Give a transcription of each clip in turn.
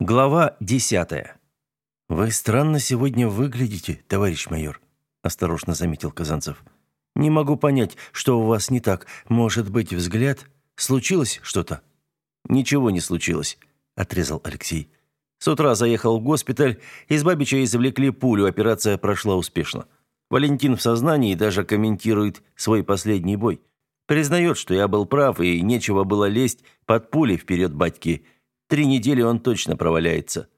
Глава десятая. «Вы странно сегодня выглядите, товарищ майор», – осторожно заметил Казанцев. «Не могу понять, что у вас не так. Может быть, взгляд? Случилось что-то?» «Ничего не случилось», – отрезал Алексей. «С утра заехал в госпиталь, из Бабича извлекли пулю, операция прошла успешно. Валентин в сознании даже комментирует свой последний бой. Признает, что я был прав, и нечего было лезть под пули вперед батьки» Три недели он точно проваляется».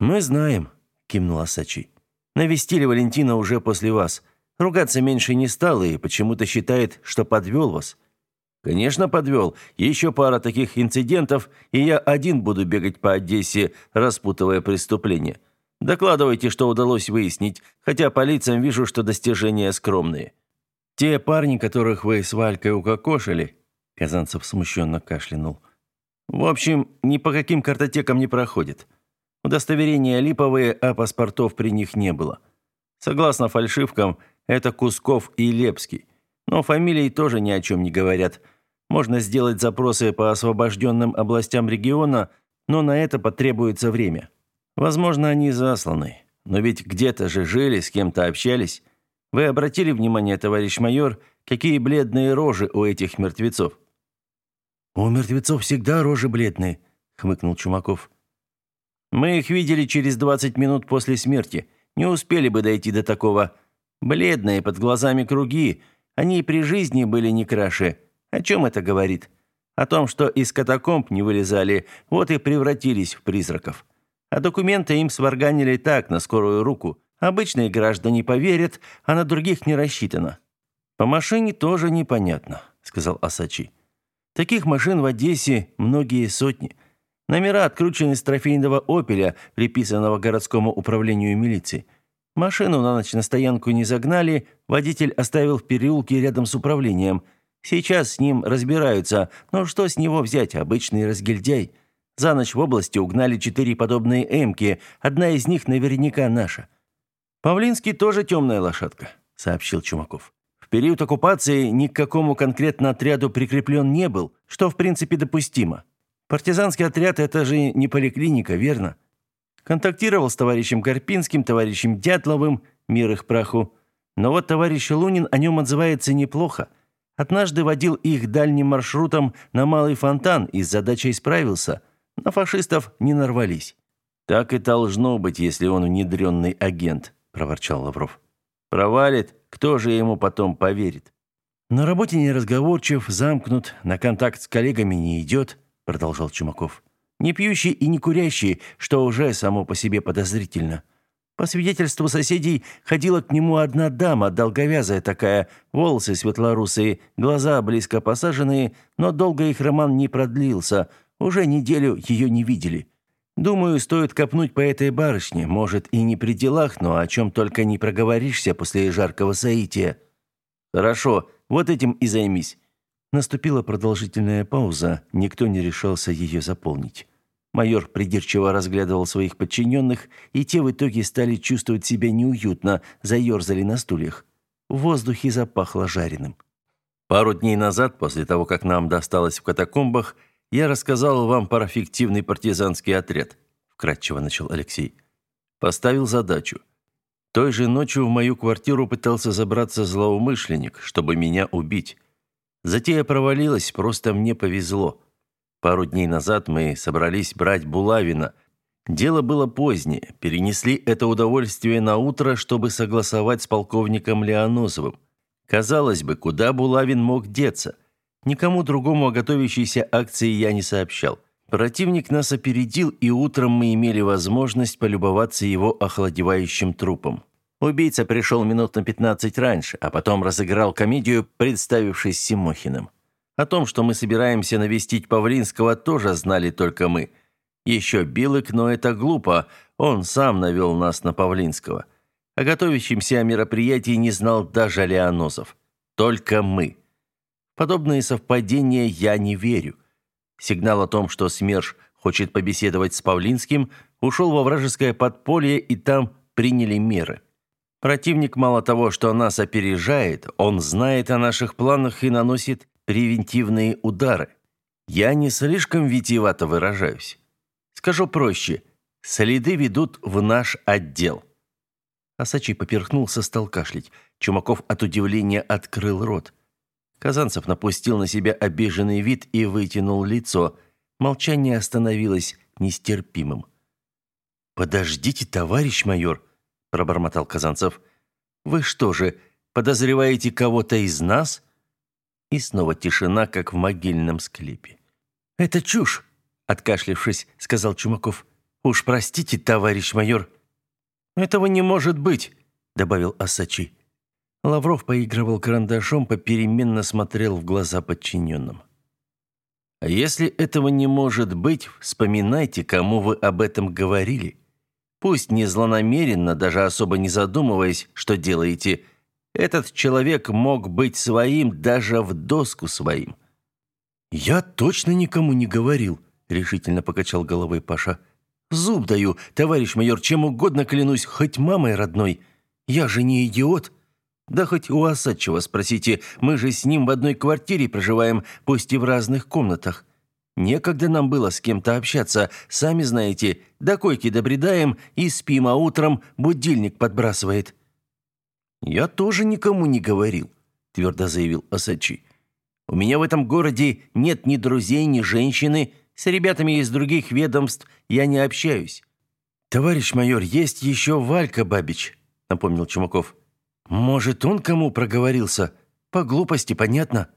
«Мы знаем», – кивнул Асачи. «Навестили Валентина уже после вас. Ругаться меньше не стал и почему-то считает, что подвел вас». «Конечно, подвел. Еще пара таких инцидентов, и я один буду бегать по Одессе, распутывая преступления. Докладывайте, что удалось выяснить, хотя по лицам вижу, что достижения скромные». «Те парни, которых вы с Валькой укокошили», – Казанцев смущенно кашлянул – в общем, ни по каким картотекам не проходит. Удостоверения липовые, а паспортов при них не было. Согласно фальшивкам, это Кусков и Лепский. Но фамилии тоже ни о чем не говорят. Можно сделать запросы по освобожденным областям региона, но на это потребуется время. Возможно, они засланы. Но ведь где-то же жили, с кем-то общались. Вы обратили внимание, товарищ майор, какие бледные рожи у этих мертвецов? «У мертвецов всегда рожи бледные», — хмыкнул Чумаков. «Мы их видели через двадцать минут после смерти. Не успели бы дойти до такого. Бледные, под глазами круги. Они и при жизни были не краше. О чем это говорит? О том, что из катакомб не вылезали, вот и превратились в призраков. А документы им сварганили так, на скорую руку. Обычные граждане поверят, а на других не рассчитано». «По машине тоже непонятно», — сказал Асачи. Таких машин в Одессе многие сотни. Номера откручены с трофейного «Опеля», приписанного городскому управлению милиции. Машину на ночь на стоянку не загнали, водитель оставил в переулке рядом с управлением. Сейчас с ним разбираются, но что с него взять, обычный разгильдяй. За ночь в области угнали четыре подобные «Эмки», одна из них наверняка наша. «Павлинский тоже темная лошадка», — сообщил Чумаков период оккупации ни к какому конкретно отряду прикреплен не был, что в принципе допустимо. Партизанский отряд – это же не поликлиника, верно? Контактировал с товарищем Карпинским, товарищем Дятловым, мир их праху. Но вот товарищ Лунин о нем отзывается неплохо. Однажды водил их дальним маршрутом на Малый Фонтан и с задачей справился. На фашистов не нарвались. «Так и должно быть, если он внедренный агент», – проворчал Лавров. «Провалит, кто же ему потом поверит? На работе не разговорчив, замкнут, на контакт с коллегами не идет, продолжал Чумаков. Не пьющий и не курящий, что уже само по себе подозрительно. По свидетельству соседей, ходила к нему одна дама, долговязая такая, волосы светлорусые, глаза близко посаженные, но долго их роман не продлился, уже неделю ее не видели. Думаю, стоит копнуть по этой барышне, может, и не при делах, но о чем только не проговоришься после жаркого соития. Хорошо, вот этим и займись. Наступила продолжительная пауза, никто не решался ее заполнить. Майор придирчиво разглядывал своих подчиненных, и те в итоге стали чувствовать себя неуютно, заерзали на стульях. В воздухе запахло жареным. Пару дней назад, после того, как нам досталось в катакомбах, я рассказал вам про фиктивный партизанский отряд, вкратчиво начал Алексей. Поставил задачу. Той же ночью в мою квартиру пытался забраться злоумышленник, чтобы меня убить. Затея провалилась, просто мне повезло. Пару дней назад мы собрались брать Булавина. Дело было позднее, перенесли это удовольствие на утро, чтобы согласовать с полковником Леонозовым. Казалось бы, куда Булавин мог деться? Никому другому о готовящейся акции я не сообщал. Противник нас опередил, и утром мы имели возможность полюбоваться его охладевающим трупом. Убийца пришел минут на 15 раньше, а потом разыграл комедию, представившись Симохиным. О том, что мы собираемся навестить Павлинского, тоже знали только мы. Еще Билык, но это глупо, он сам навел нас на Павлинского. О готовящемся мероприятии не знал даже Леонозов. Только мы. Подобные совпадения я не верю. Сигнал о том, что СМЕРШ хочет побеседовать с Павлинским, ушел во вражеское подполье, и там приняли меры. Противник мало того, что нас опережает, он знает о наших планах и наносит превентивные удары. Я не слишком витиевато выражаюсь. Скажу проще. Следы ведут в наш отдел». Асачи поперхнулся, стал кашлять. Чумаков от удивления открыл рот. Казанцев напустил на себя обиженный вид и вытянул лицо. Молчание становилось нестерпимым. «Подождите, товарищ майор», – пробормотал Казанцев. «Вы что же, подозреваете кого-то из нас?» И снова тишина, как в могильном склепе. «Это чушь!» – откашлившись, сказал Чумаков. «Уж простите, товарищ майор». «Этого не может быть!» – добавил Асачи. Лавров поигрывал карандашом, попеременно смотрел в глаза подчиненным. «А если этого не может быть, вспоминайте, кому вы об этом говорили. Пусть не злонамеренно, даже особо не задумываясь, что делаете – этот человек мог быть своим даже в доску своим. «Я точно никому не говорил», — решительно покачал головой Паша. «Зуб даю, товарищ майор, чем угодно клянусь, хоть мамой родной. Я же не идиот. Да хоть у Осадчего спросите, мы же с ним в одной квартире проживаем, пусть и в разных комнатах. Некогда нам было с кем-то общаться, сами знаете, до койки добредаем и спим, а утром будильник подбрасывает». «Я тоже никому не говорил», – твердо заявил Асачи. «У меня в этом городе нет ни друзей, ни женщины. С ребятами из других ведомств я не общаюсь». «Товарищ майор, есть еще Валька Бабич», – напомнил Чумаков. «Может, он кому проговорился? По глупости, понятно».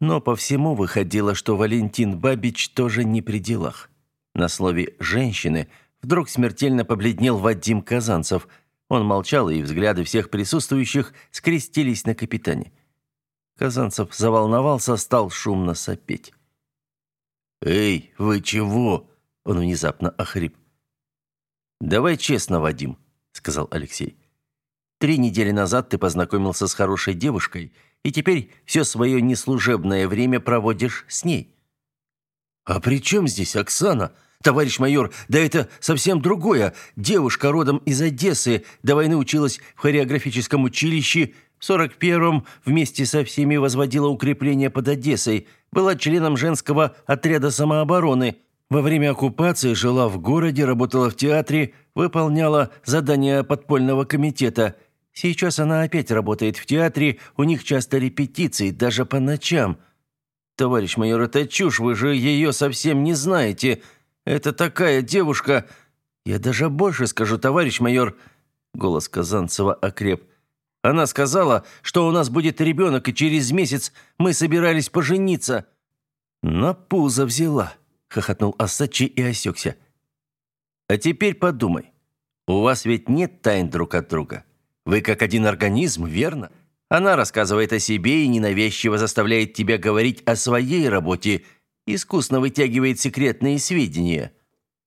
Но по всему выходило, что Валентин Бабич тоже не при делах. На слове «женщины» вдруг смертельно побледнел Вадим Казанцев – он молчал, и взгляды всех присутствующих скрестились на капитане. Казанцев заволновался, стал шумно сопеть. «Эй, вы чего?» – он внезапно охрип. «Давай честно, Вадим», – сказал Алексей. «Три недели назад ты познакомился с хорошей девушкой, и теперь все свое неслужебное время проводишь с ней». «А при чем здесь Оксана?» «Товарищ майор, да это совсем другое. Девушка родом из Одессы, до войны училась в хореографическом училище, в 41-м вместе со всеми возводила укрепления под Одессой, была членом женского отряда самообороны. Во время оккупации жила в городе, работала в театре, выполняла задания подпольного комитета. Сейчас она опять работает в театре, у них часто репетиции, даже по ночам». «Товарищ майор, это чушь, вы же ее совсем не знаете. Это такая девушка... Я даже больше скажу, товарищ майор...» Голос Казанцева окреп. «Она сказала, что у нас будет ребенок, и через месяц мы собирались пожениться». «На пузо взяла», — хохотнул Асачи и осекся. «А теперь подумай. У вас ведь нет тайн друг от друга. Вы как один организм, верно? Она рассказывает о себе и ненавязчиво заставляет тебя говорить о своей работе, искусно вытягивает секретные сведения.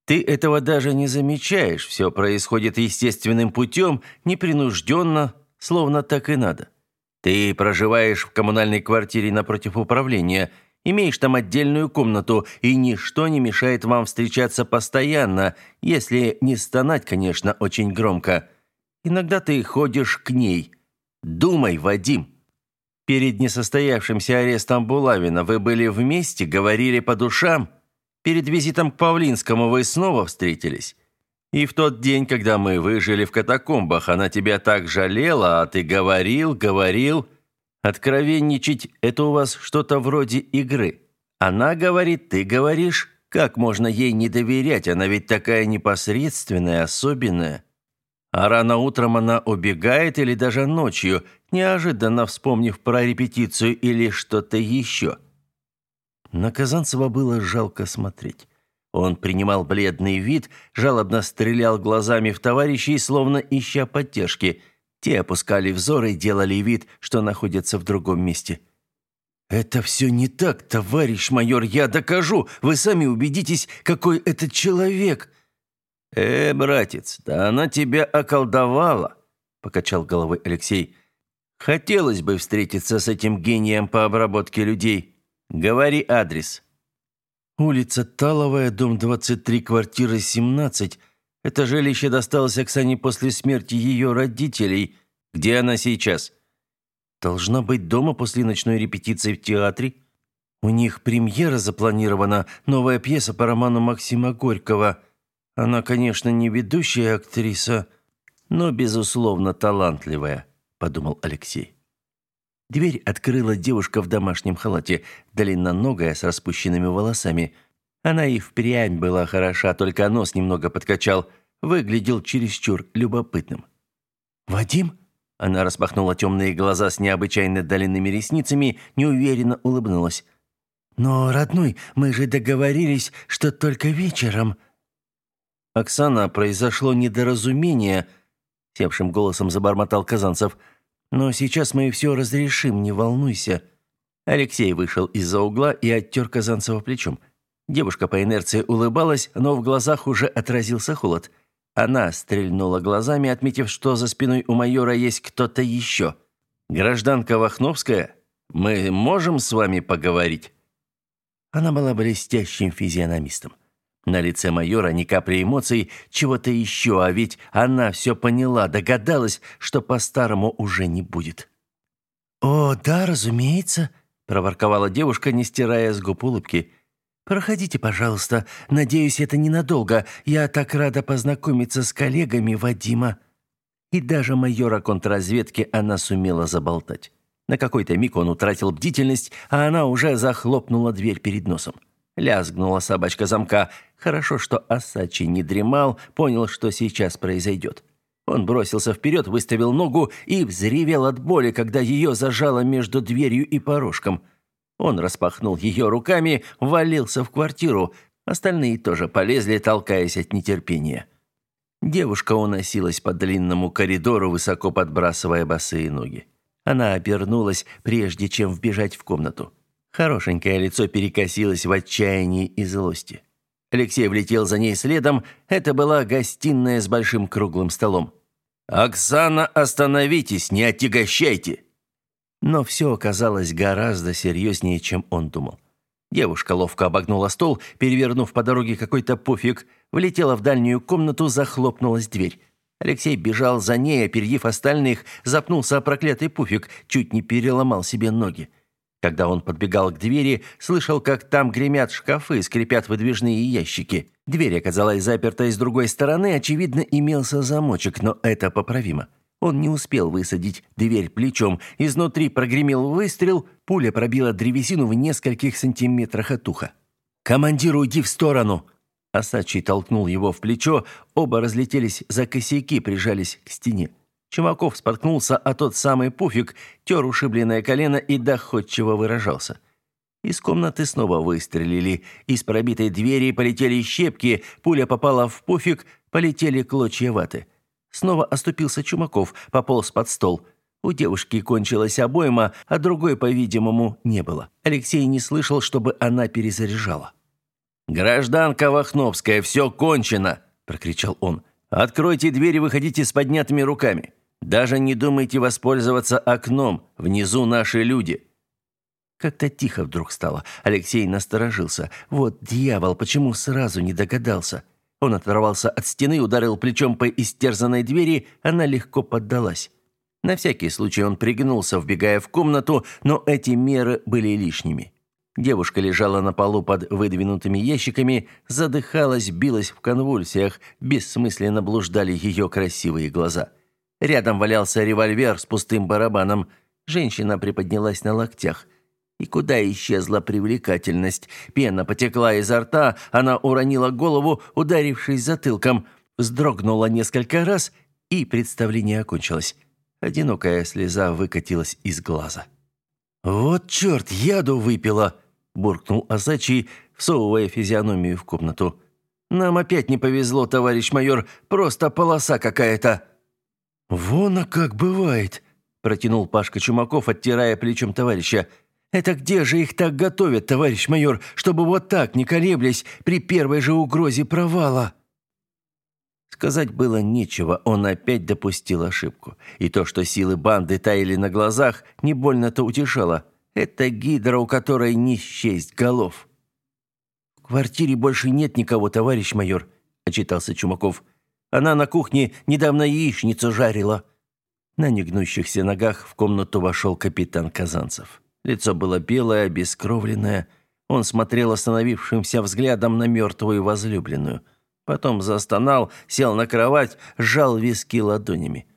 Ты этого даже не замечаешь, все происходит естественным путем, непринужденно, словно так и надо. Ты проживаешь в коммунальной квартире напротив управления, имеешь там отдельную комнату, и ничто не мешает вам встречаться постоянно, если не стонать, конечно, очень громко. Иногда ты ходишь к ней. Думай, Вадим. Перед несостоявшимся арестом Булавина вы были вместе, говорили по душам. Перед визитом к Павлинскому вы снова встретились. И в тот день, когда мы выжили в катакомбах, она тебя так жалела, а ты говорил, говорил. Откровенничать – это у вас что-то вроде игры. Она говорит, ты говоришь. Как можно ей не доверять? Она ведь такая непосредственная, особенная. А рано утром она убегает или даже ночью – неожиданно вспомнив про репетицию или что-то еще. На Казанцева было жалко смотреть. Он принимал бледный вид, жалобно стрелял глазами в товарищей, словно ища поддержки. Те опускали взор и делали вид, что находятся в другом месте. «Это все не так, товарищ майор, я докажу. Вы сами убедитесь, какой этот человек». «Э, братец, да она тебя околдовала», — покачал головой Алексей. Хотелось бы встретиться с этим гением по обработке людей. Говори адрес. Улица Таловая, дом 23, квартира 17. Это жилище досталось Оксане после смерти ее родителей. Где она сейчас? Должна быть дома после ночной репетиции в театре. У них премьера запланирована, новая пьеса по роману Максима Горького. Она, конечно, не ведущая актриса, но, безусловно, талантливая», – подумал Алексей. Дверь открыла девушка в домашнем халате, длинноногая, с распущенными волосами. Она и впрямь была хороша, только нос немного подкачал, выглядел чересчур любопытным. «Вадим?» Она распахнула темные глаза с необычайно длинными ресницами, неуверенно улыбнулась. «Но, родной, мы же договорились, что только вечером». «Оксана, произошло недоразумение», — севшим голосом забормотал Казанцев. «Но сейчас мы все разрешим, не волнуйся». Алексей вышел из-за угла и оттер Казанцева плечом. Девушка по инерции улыбалась, но в глазах уже отразился холод. Она стрельнула глазами, отметив, что за спиной у майора есть кто-то еще. «Гражданка Вахновская, мы можем с вами поговорить?» Она была блестящим физиономистом. На лице майора ни капли эмоций, чего-то еще, а ведь она все поняла, догадалась, что по-старому уже не будет. «О, да, разумеется», – проворковала девушка, не стирая с губ улыбки. «Проходите, пожалуйста. Надеюсь, это ненадолго. Я так рада познакомиться с коллегами Вадима». И даже майора контрразведки она сумела заболтать. На какой-то миг он утратил бдительность, а она уже захлопнула дверь перед носом. Лязгнула собачка замка. Хорошо, что Асачи не дремал, понял, что сейчас произойдет. Он бросился вперед, выставил ногу и взревел от боли, когда ее зажало между дверью и порожком – он распахнул ее руками, ввалился в квартиру. Остальные тоже полезли, толкаясь от нетерпения. Девушка уносилась по длинному коридору, высоко подбрасывая босые ноги. Она обернулась, прежде чем вбежать в комнату. Хорошенькое лицо перекосилось в отчаянии и злости. Алексей влетел за ней следом. Это была гостиная с большим круглым столом. «Оксана, остановитесь, не отягощайте!» Но все оказалось гораздо серьезнее, чем он думал. Девушка ловко обогнула стол, перевернув по дороге какой-то пуфик, влетела в дальнюю комнату, захлопнулась дверь. Алексей бежал за ней, опередив остальных, запнулся о проклятый пуфик, чуть не переломал себе ноги. Когда он подбегал к двери, слышал, как там гремят шкафы, скрипят выдвижные ящики. Дверь оказалась заперта с другой стороны, очевидно, имелся замочек, но это поправимо. Он не успел высадить дверь плечом. Изнутри прогремел выстрел, пуля пробила древесину в нескольких сантиметрах от уха. «Командир, уйди в сторону!» Асачий толкнул его в плечо, оба разлетелись за косяки, прижались к стене. Чумаков споткнулся, а тот самый пуфик тер ушибленное колено и доходчиво выражался. Из комнаты снова выстрелили. Из пробитой двери полетели щепки, пуля попала в пуфик, полетели клочья ваты. Снова оступился Чумаков, пополз под стол. У девушки кончилась обойма, а другой, по-видимому, не было. Алексей не слышал, чтобы она перезаряжала. «Гражданка Вахновская, все кончено!» – прокричал он. «Откройте дверь и выходите с поднятыми руками. Даже не думайте воспользоваться окном. Внизу наши люди». Как-то тихо вдруг стало. Алексей насторожился. Вот дьявол, почему сразу не догадался? Он оторвался от стены, ударил плечом по истерзанной двери, она легко поддалась. На всякий случай он пригнулся, вбегая в комнату, но эти меры были лишними. Девушка лежала на полу под выдвинутыми ящиками, задыхалась, билась в конвульсиях, бессмысленно блуждали ее красивые глаза. Рядом валялся револьвер с пустым барабаном. Женщина приподнялась на локтях – и куда исчезла привлекательность? Пена потекла изо рта, она уронила голову, ударившись затылком, вздрогнула несколько раз, и представление окончилось. Одинокая слеза выкатилась из глаза. «Вот черт, яду выпила!» – буркнул Азачий, всовывая физиономию в комнату. «Нам опять не повезло, товарищ майор, просто полоса какая-то!» «Вон, а как бывает!» – протянул Пашка Чумаков, оттирая плечом товарища – это где же их так готовят, товарищ майор, чтобы вот так, не колеблясь, при первой же угрозе провала?» Сказать было нечего, он опять допустил ошибку. И то, что силы банды таяли на глазах, не больно-то утешало. Это гидра, у которой не счесть голов. «В квартире больше нет никого, товарищ майор», — отчитался Чумаков. «Она на кухне недавно яичницу жарила». На негнущихся ногах в комнату вошел капитан Казанцев. Лицо было белое, обескровленное. Он смотрел остановившимся взглядом на мертвую возлюбленную. Потом застонал, сел на кровать, сжал виски ладонями.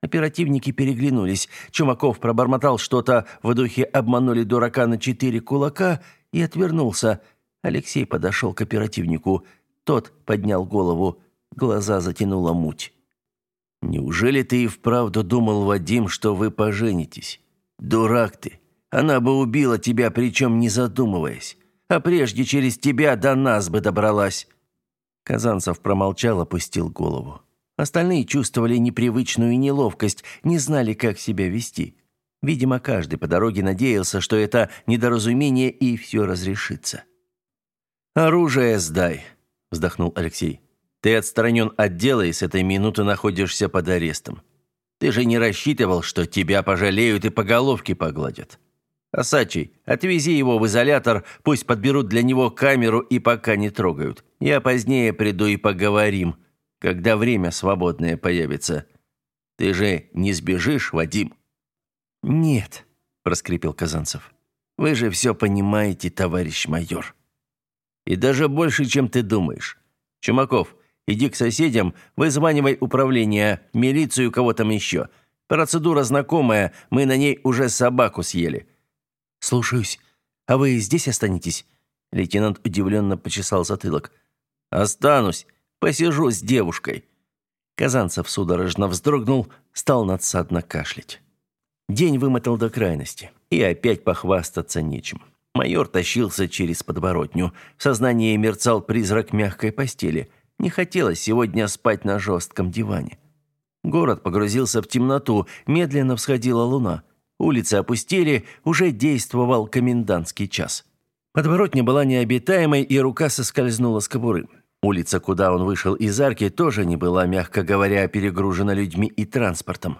Оперативники переглянулись. Чумаков пробормотал что-то в духе «обманули дурака на четыре кулака» и отвернулся. Алексей подошел к оперативнику. Тот поднял голову. Глаза затянула муть. «Неужели ты и вправду думал, Вадим, что вы поженитесь? Дурак ты! Она бы убила тебя, причем не задумываясь. А прежде через тебя до нас бы добралась». Казанцев промолчал, опустил голову. Остальные чувствовали непривычную неловкость, не знали, как себя вести. Видимо, каждый по дороге надеялся, что это недоразумение и все разрешится. «Оружие сдай», — вздохнул Алексей. «Ты отстранен от дела и с этой минуты находишься под арестом. Ты же не рассчитывал, что тебя пожалеют и по головке погладят. Осачий, отвези его в изолятор, пусть подберут для него камеру и пока не трогают. Я позднее приду и поговорим» когда время свободное появится. Ты же не сбежишь, Вадим?» «Нет», – проскрипел Казанцев. «Вы же все понимаете, товарищ майор». «И даже больше, чем ты думаешь. Чумаков, иди к соседям, вызванивай управление, милицию, кого там еще. Процедура знакомая, мы на ней уже собаку съели». «Слушаюсь. А вы здесь останетесь?» Лейтенант удивленно почесал затылок. «Останусь. Посижу с девушкой». Казанцев судорожно вздрогнул, стал надсадно кашлять. День вымотал до крайности, и опять похвастаться нечем. Майор тащился через подворотню. В сознании мерцал призрак мягкой постели. Не хотелось сегодня спать на жестком диване. Город погрузился в темноту, медленно всходила луна. Улицы опустели, уже действовал комендантский час. Подворотня была необитаемой, и рука соскользнула с кобуры. Улица, куда он вышел из арки, тоже не была, мягко говоря, перегружена людьми и транспортом.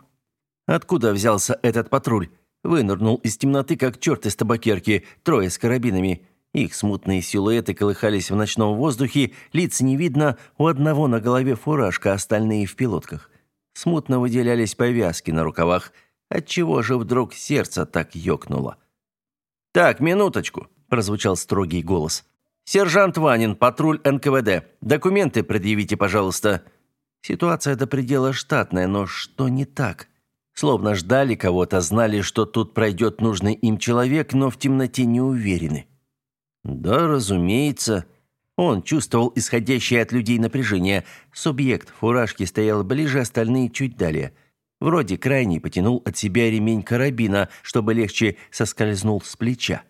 Откуда взялся этот патруль? Вынырнул из темноты, как черт из табакерки, трое с карабинами. Их смутные силуэты колыхались в ночном воздухе, лиц не видно, у одного на голове фуражка, остальные в пилотках. Смутно выделялись повязки на рукавах. Отчего же вдруг сердце так ёкнуло? «Так, минуточку», – прозвучал строгий голос. «Сержант Ванин, патруль НКВД. Документы предъявите, пожалуйста». Ситуация до предела штатная, но что не так? Словно ждали кого-то, знали, что тут пройдет нужный им человек, но в темноте не уверены. Да, разумеется. Он чувствовал исходящее от людей напряжение. Субъект фуражки стоял ближе, остальные чуть далее. Вроде крайний потянул от себя ремень карабина, чтобы легче соскользнул с плеча.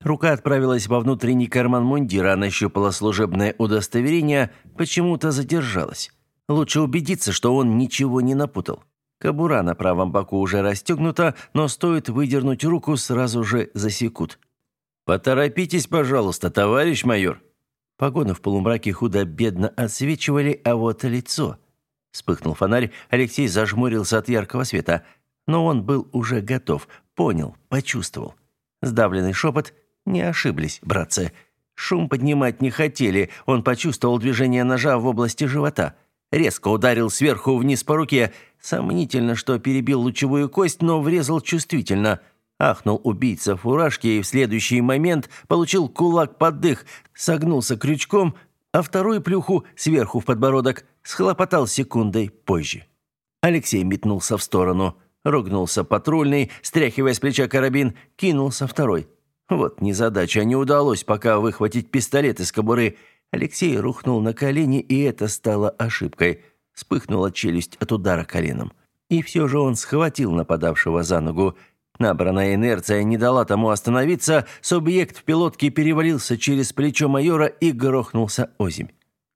Рука отправилась во внутренний карман мундира, нащупала служебное удостоверение, почему-то задержалась. Лучше убедиться, что он ничего не напутал. Кобура на правом боку уже расстегнута, но стоит выдернуть руку, сразу же засекут. «Поторопитесь, пожалуйста, товарищ майор». Погоны в полумраке худо-бедно отсвечивали, а вот лицо... Вспыхнул фонарь, Алексей зажмурился от яркого света. Но он был уже готов, понял, почувствовал. Сдавленный шепот не ошиблись, братцы. Шум поднимать не хотели. Он почувствовал движение ножа в области живота. Резко ударил сверху вниз по руке. Сомнительно, что перебил лучевую кость, но врезал чувствительно. Ахнул убийца фуражки и в следующий момент получил кулак под дых, согнулся крючком, а вторую плюху сверху в подбородок схлопотал секундой позже. Алексей метнулся в сторону. Ругнулся патрульный, стряхивая с плеча карабин, кинулся второй. Вот незадача, не удалось пока выхватить пистолет из кобуры. Алексей рухнул на колени, и это стало ошибкой. Вспыхнула челюсть от удара коленом. И все же он схватил нападавшего за ногу. Набранная инерция не дала тому остановиться, субъект в пилотке перевалился через плечо майора и грохнулся озимь.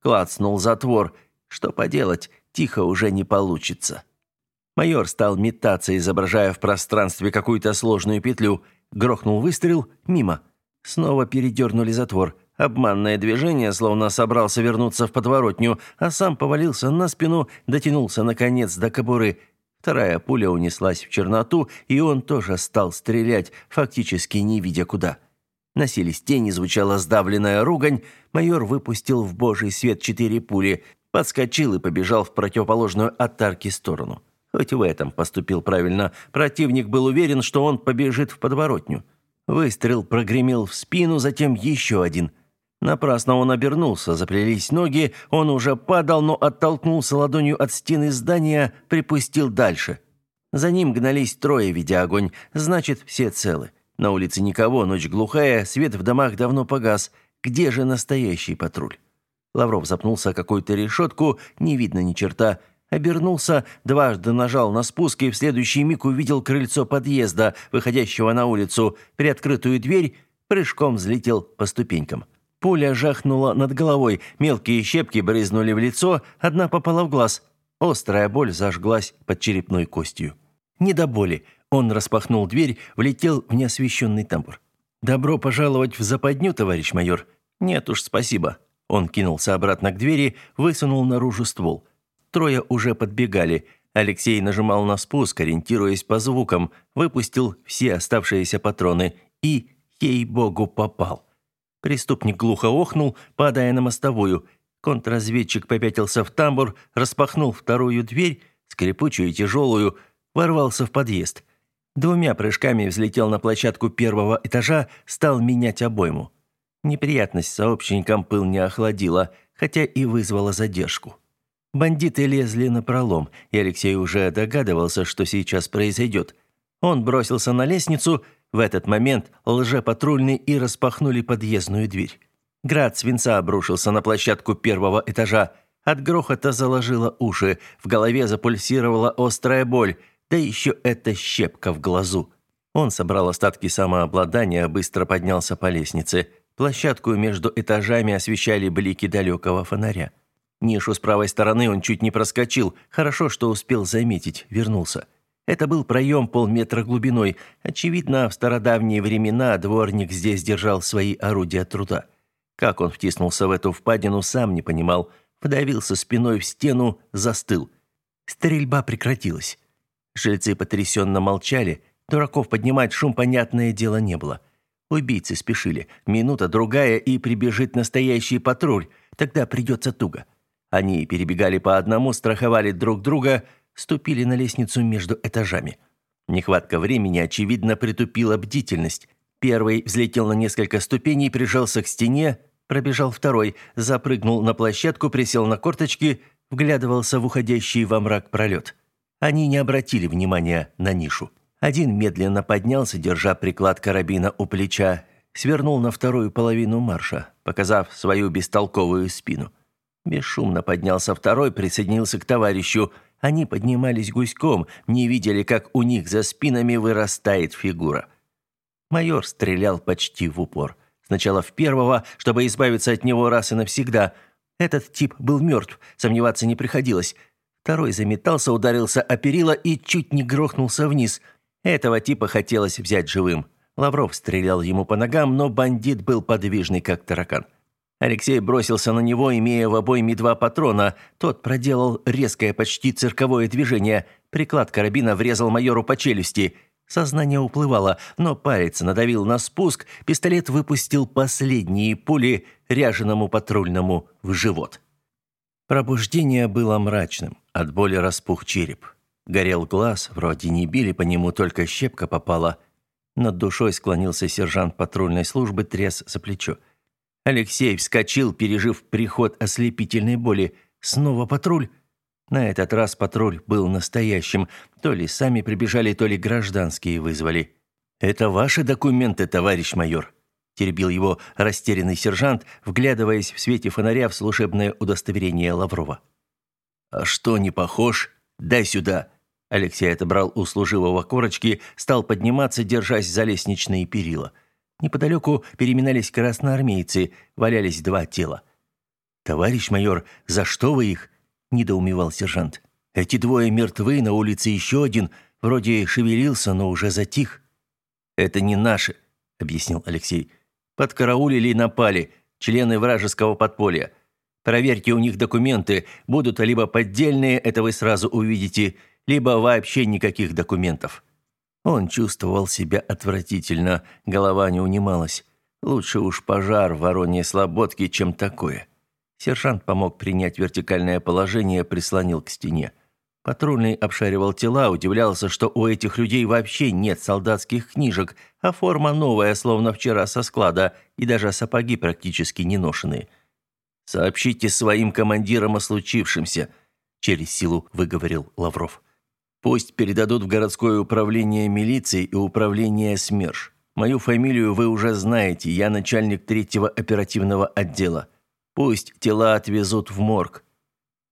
Клацнул затвор. Что поделать, тихо уже не получится. Майор стал метаться, изображая в пространстве какую-то сложную петлю – Грохнул выстрел, мимо. Снова передернули затвор. Обманное движение, словно собрался вернуться в подворотню, а сам повалился на спину, дотянулся, наконец, до кобуры. Вторая пуля унеслась в черноту, и он тоже стал стрелять, фактически не видя куда. Носились тени, звучала сдавленная ругань. Майор выпустил в божий свет четыре пули, подскочил и побежал в противоположную от арки сторону. Хоть в этом поступил правильно. Противник был уверен, что он побежит в подворотню. Выстрел прогремел в спину, затем еще один. Напрасно он обернулся, заплелись ноги, он уже падал, но оттолкнулся ладонью от стены здания, припустил дальше. За ним гнались трое, ведя огонь, значит, все целы. На улице никого, ночь глухая, свет в домах давно погас. Где же настоящий патруль? Лавров запнулся о какую-то решетку, не видно ни черта. Обернулся, дважды нажал на спуск и в следующий миг увидел крыльцо подъезда, выходящего на улицу, приоткрытую дверь, прыжком взлетел по ступенькам. Пуля жахнула над головой, мелкие щепки брызнули в лицо, одна попала в глаз. Острая боль зажглась под черепной костью. Не до боли. Он распахнул дверь, влетел в неосвещенный тамбур. «Добро пожаловать в западню, товарищ майор». «Нет уж, спасибо». Он кинулся обратно к двери, высунул наружу ствол. Трое уже подбегали. Алексей нажимал на спуск, ориентируясь по звукам, выпустил все оставшиеся патроны и, ей-богу, попал. Преступник глухо охнул, падая на мостовую. Контрразведчик попятился в тамбур, распахнул вторую дверь, скрипучую и тяжелую, ворвался в подъезд. Двумя прыжками взлетел на площадку первого этажа, стал менять обойму. Неприятность сообщникам пыл не охладила, хотя и вызвала задержку. Бандиты лезли на пролом, и Алексей уже догадывался, что сейчас произойдет. Он бросился на лестницу, в этот момент лжепатрульный и распахнули подъездную дверь. Град свинца обрушился на площадку первого этажа. От грохота заложило уши, в голове запульсировала острая боль, да еще эта щепка в глазу. Он собрал остатки самообладания, быстро поднялся по лестнице. Площадку между этажами освещали блики далекого фонаря. Нишу с правой стороны он чуть не проскочил, хорошо, что успел заметить, вернулся. Это был проем полметра глубиной. Очевидно, в стародавние времена дворник здесь держал свои орудия труда. Как он втиснулся в эту впадину, сам не понимал. Подавился спиной в стену, застыл. Стрельба прекратилась. Жильцы потрясенно молчали. Дураков поднимать шум, понятное дело, не было. Убийцы спешили. Минута, другая, и прибежит настоящий патруль. Тогда придется туго. Они перебегали по одному, страховали друг друга – ступили на лестницу между этажами. Нехватка времени, очевидно, притупила бдительность. Первый взлетел на несколько ступеней, прижался к стене, пробежал второй, запрыгнул на площадку, присел на корточки, вглядывался в уходящий во мрак пролет. Они не обратили внимания на нишу. Один медленно поднялся, держа приклад карабина у плеча, свернул на вторую половину марша, показав свою бестолковую спину. Бесшумно поднялся второй, присоединился к товарищу – они поднимались гуськом, не видели, как у них за спинами вырастает фигура. Майор стрелял почти в упор. Сначала в первого, чтобы избавиться от него раз и навсегда. Этот тип был мертв, сомневаться не приходилось. Второй заметался, ударился о перила и чуть не грохнулся вниз. Этого типа хотелось взять живым. Лавров стрелял ему по ногам, но бандит был подвижный, как таракан. Алексей бросился на него, имея в обойме два патрона. Тот проделал резкое, почти цирковое движение. Приклад карабина врезал майору по челюсти. Сознание уплывало, но палец надавил на спуск, пистолет выпустил последние пули ряженому патрульному в живот. Пробуждение было мрачным, от боли распух череп. Горел глаз, вроде не били по нему, только щепка попала. Над душой склонился сержант патрульной службы, тряс за плечо. Алексей вскочил, пережив приход ослепительной боли. Снова патруль. На этот раз патруль был настоящим. То ли сами прибежали, то ли гражданские вызвали. «Это ваши документы, товарищ майор», – теребил его растерянный сержант, вглядываясь в свете фонаря в служебное удостоверение Лаврова. «А что, не похож? Дай сюда!» Алексей отобрал у служивого корочки, стал подниматься, держась за лестничные перила – Неподалеку переминались красноармейцы, валялись два тела. «Товарищ майор, за что вы их?» – недоумевал сержант. «Эти двое мертвы, на улице еще один, вроде шевелился, но уже затих». «Это не наши», – объяснил Алексей. «Подкараулили и напали, члены вражеского подполья. Проверьте у них документы, будут либо поддельные, это вы сразу увидите, либо вообще никаких документов». Он чувствовал себя отвратительно, голова не унималась. Лучше уж пожар в Вороньей Слободке, чем такое. Сержант помог принять вертикальное положение, прислонил к стене. Патрульный обшаривал тела, удивлялся, что у этих людей вообще нет солдатских книжек, а форма новая, словно вчера со склада, и даже сапоги практически не ношеные. «Сообщите своим командирам о случившемся», – через силу выговорил Лавров. «Пусть передадут в городское управление милиции и управление СМЕРШ. Мою фамилию вы уже знаете, я начальник третьего оперативного отдела. Пусть тела отвезут в морг.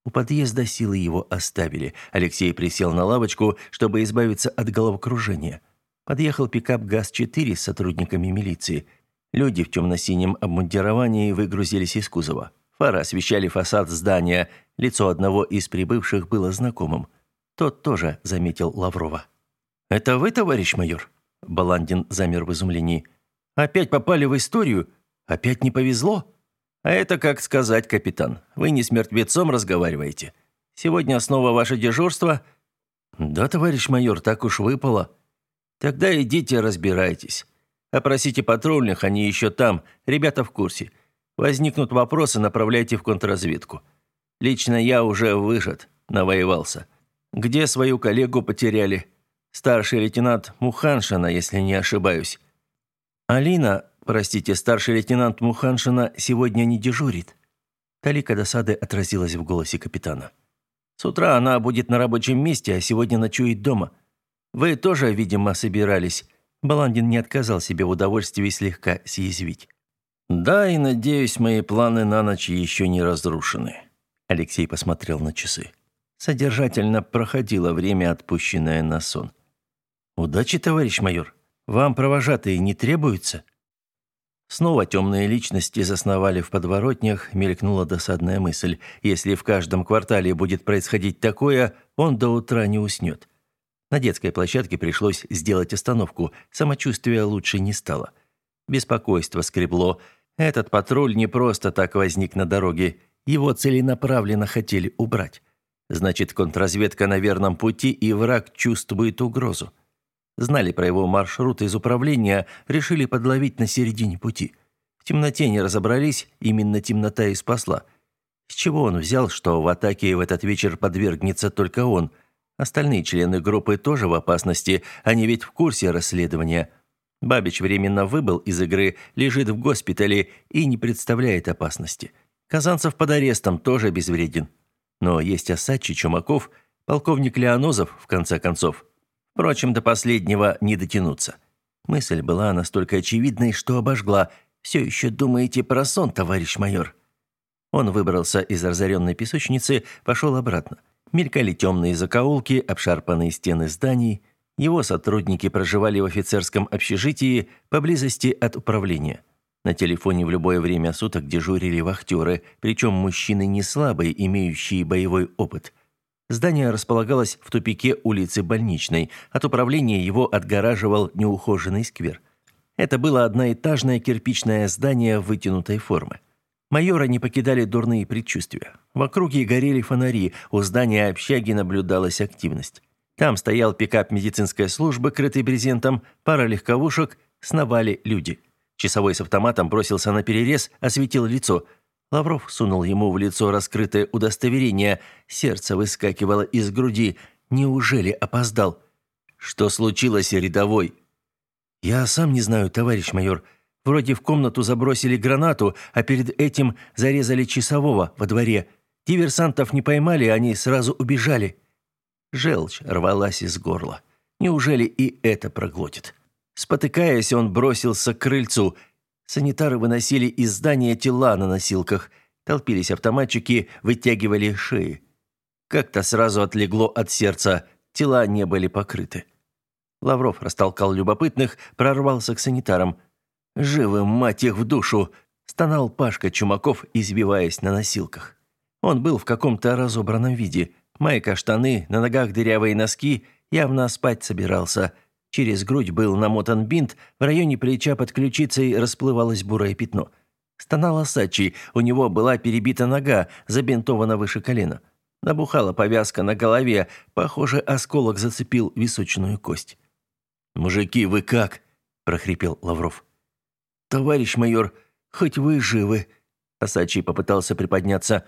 У подъезда силы его оставили. Алексей присел на лавочку, чтобы избавиться от головокружения. Подъехал пикап ГАЗ-4 с сотрудниками милиции. Люди в темно-синем обмундировании выгрузились из кузова. Фары освещали фасад здания. Лицо одного из прибывших было знакомым. Тот тоже заметил Лаврова. «Это вы, товарищ майор?» Баландин замер в изумлении. «Опять попали в историю? Опять не повезло?» «А это как сказать, капитан. Вы не с мертвецом разговариваете. Сегодня снова ваше дежурство?» «Да, товарищ майор, так уж выпало». «Тогда идите разбирайтесь. Опросите патрульных, они еще там, ребята в курсе. Возникнут вопросы, направляйте в контрразведку. Лично я уже выжат, навоевался. Где свою коллегу потеряли?» Старший лейтенант Муханшина, если не ошибаюсь. Алина, простите, старший лейтенант Муханшина сегодня не дежурит. Талика досады отразилась в голосе капитана. С утра она будет на рабочем месте, а сегодня ночует дома. Вы тоже, видимо, собирались. Баландин не отказал себе в удовольствии слегка съязвить. Да, и надеюсь, мои планы на ночь еще не разрушены. Алексей посмотрел на часы. Содержательно проходило время, отпущенное на сон. «Удачи, товарищ майор. Вам провожатые не требуются?» Снова темные личности засновали в подворотнях, мелькнула досадная мысль. Если в каждом квартале будет происходить такое, он до утра не уснет. На детской площадке пришлось сделать остановку, самочувствие лучше не стало. Беспокойство скребло. Этот патруль не просто так возник на дороге, его целенаправленно хотели убрать. Значит, контрразведка на верном пути, и враг чувствует угрозу. Знали про его маршрут из управления, решили подловить на середине пути. В темноте не разобрались, именно темнота и спасла. С чего он взял, что в атаке в этот вечер подвергнется только он? Остальные члены группы тоже в опасности, они ведь в курсе расследования. Бабич временно выбыл из игры, лежит в госпитале и не представляет опасности. Казанцев под арестом тоже безвреден. Но есть Осадчий, Чумаков, полковник Леонозов, в конце концов. Впрочем, до последнего не дотянуться. Мысль была настолько очевидной, что обожгла. «Все еще думаете про сон, товарищ майор?» Он выбрался из разоренной песочницы, пошел обратно. Мелькали темные закоулки, обшарпанные стены зданий. Его сотрудники проживали в офицерском общежитии поблизости от управления. На телефоне в любое время суток дежурили вахтеры, причем мужчины не слабые, имеющие боевой опыт – Здание располагалось в тупике улицы Больничной. От управления его отгораживал неухоженный сквер. Это было одноэтажное кирпичное здание вытянутой формы. Майора не покидали дурные предчувствия. В округе горели фонари, у здания общаги наблюдалась активность. Там стоял пикап медицинской службы, крытый брезентом, пара легковушек, сновали люди. Часовой с автоматом бросился на перерез, осветил лицо – Лавров сунул ему в лицо раскрытое удостоверение. Сердце выскакивало из груди. Неужели опоздал? Что случилось, рядовой? Я сам не знаю, товарищ майор. Вроде в комнату забросили гранату, а перед этим зарезали часового во дворе. Диверсантов не поймали, они сразу убежали. Желчь рвалась из горла. Неужели и это проглотит? Спотыкаясь, он бросился к крыльцу. Санитары выносили из здания тела на носилках. Толпились автоматчики, вытягивали шеи. Как-то сразу отлегло от сердца, тела не были покрыты. Лавров растолкал любопытных, прорвался к санитарам. «Живы, мать их, в душу!» – стонал Пашка Чумаков, избиваясь на носилках. Он был в каком-то разобранном виде. Майка, штаны, на ногах дырявые носки, явно спать собирался – Через грудь был намотан бинт, в районе плеча под ключицей расплывалось бурое пятно. Стонал Сачи, у него была перебита нога, забинтована выше колена. Набухала повязка на голове, похоже, осколок зацепил височную кость. «Мужики, вы как?» – прохрипел Лавров. «Товарищ майор, хоть вы живы!» Асачи попытался приподняться.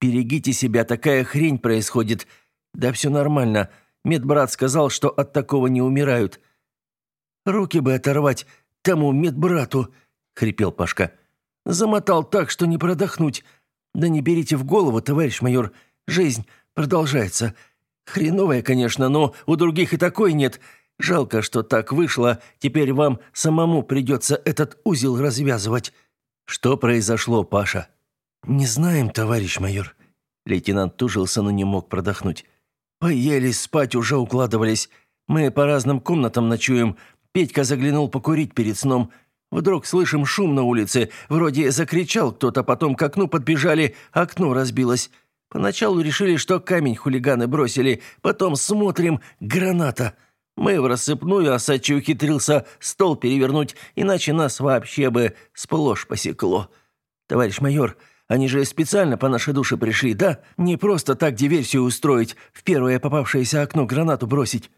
«Берегите себя, такая хрень происходит. Да все нормально. Медбрат сказал, что от такого не умирают. Руки бы оторвать тому медбрату, хрипел Пашка. Замотал так, что не продохнуть. Да не берите в голову, товарищ майор. Жизнь продолжается. Хреновая, конечно, но у других и такой нет. Жалко, что так вышло. Теперь вам самому придется этот узел развязывать. Что произошло, Паша? Не знаем, товарищ майор. Лейтенант тужился, но не мог продохнуть. Поели, спать уже укладывались. Мы по разным комнатам ночуем. Петька заглянул покурить перед сном. Вдруг слышим шум на улице. Вроде закричал кто-то, потом к окну подбежали, окно разбилось. Поначалу решили, что камень хулиганы бросили, потом смотрим – граната. Мы в рассыпную, а Сачи ухитрился стол перевернуть, иначе нас вообще бы сплошь посекло. Товарищ майор, они же специально по нашей душе пришли, да? Не просто так диверсию устроить, в первое попавшееся окно гранату бросить.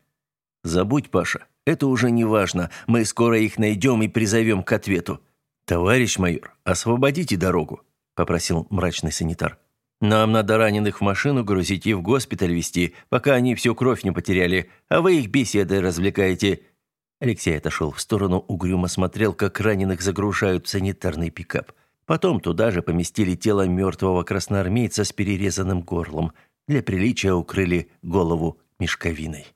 Забудь, Паша, это уже не важно. Мы скоро их найдем и призовем к ответу. Товарищ майор, освободите дорогу, попросил мрачный санитар. Нам надо раненых в машину грузить и в госпиталь везти, пока они всю кровь не потеряли, а вы их беседой развлекаете». Алексей отошел в сторону, угрюмо смотрел, как раненых загружают в санитарный пикап. Потом туда же поместили тело мертвого красноармейца с перерезанным горлом. Для приличия укрыли голову мешковиной.